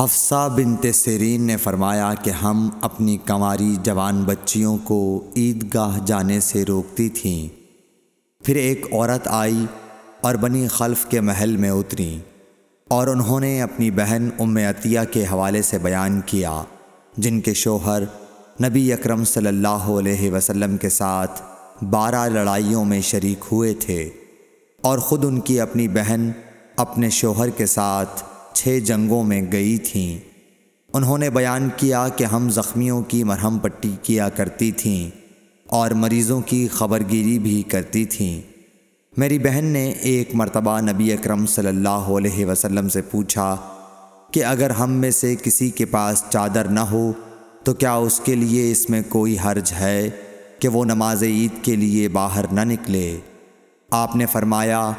حفصہ بنت سیرین نے فرمایا کہ ہم اپنی کنواری جوان بچیوں کو عیدگاہ جانے سے روکتی تھیں۔ پھر ایک عورت آئی اور بنی خلف کے محل میں اتری اور انہوں نے اپنی بہن ام عطیہ کے حوالے سے بیان کیا، جن کے شوہر نبی اکرم صلی اللہ علیہ وسلم کے ساتھ بارہ لڑائیوں میں شریک ہوئے تھے اور خود ان کی اپنی بہن اپنے شوہر کے ساتھ چھ جنگوں میں گئی تھیں۔ انہوں نے بیان کیا کہ ہم زخمیوں کی مرہم پٹی کیا کرتی تھیں اور مریضوں کی خبرگیری بھی کرتی تھیں۔ میری بہن نے ایک مرتبہ نبی اکرم صلی اللہ علیہ وسلم سے پوچھا کہ اگر ہم میں سے کسی کے پاس چادر نہ ہو تو کیا اس کے لیے اس میں کوئی حرج ہے کہ وہ نماز عید کے لیے باہر نہ نکلے؟ آپ نے فرمایا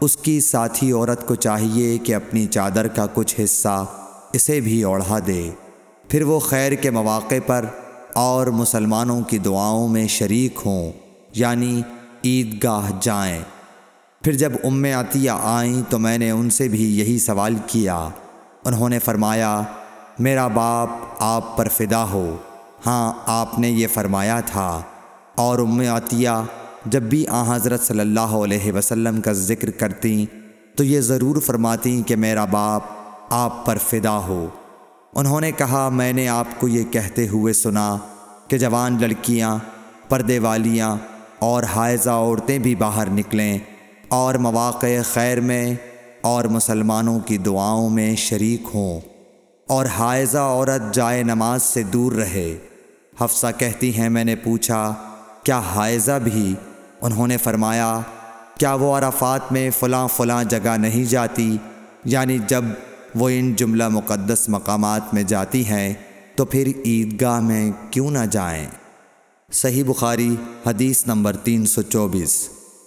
اس کی ساتھی عورت کو چاہیے کہ اپنی چادر کا کچھ حصہ اسے بھی اوڑھا دے۔ پھر وہ خیر کے مواقع پر اور مسلمانوں کی دعاؤں میں شریک ہوں یعنی عیدگاہ جائیں۔ پھر جب ام عطیہ آئیں تو میں نے ان سے بھی یہی سوال کیا۔ انہوں نے فرمایا، میرا باپ آپ پر فدا ہو۔ ہاں آپ نے یہ فرمایا تھا۔ اور ام عطیہ جب بھی آ حضرت صلی اللہ علیہ وسلم کا ذکر کرتی تو یہ ضرور فرماتی کہ میرا باپ آپ پر فدا ہو۔ انہوں نے کہا، میں نے آپ کو یہ کہتے ہوئے سنا کہ جوان لڑکیاں، پردے والیاں اور حائضہ عورتیں بھی باہر نکلیں اور مواقع خیر میں اور مسلمانوں کی دعاؤں میں شریک ہوں اور حائضہ عورت جائے نماز سے دور رہے۔ حفصہ کہتی ہیں، میں نے پوچھا، کیا حائضہ بھی انہوں نے فرمایا، کیا وہ عرفات میں فلاں فلاں جگہ نہیں جاتی؟ یعنی جب وہ ان جملہ مقدس مقامات میں جاتی ہیں، تو پھر عیدگاہ میں کیوں نہ جائیں؟ صحیح بخاری، حدیث نمبر تین سو چوبیس۔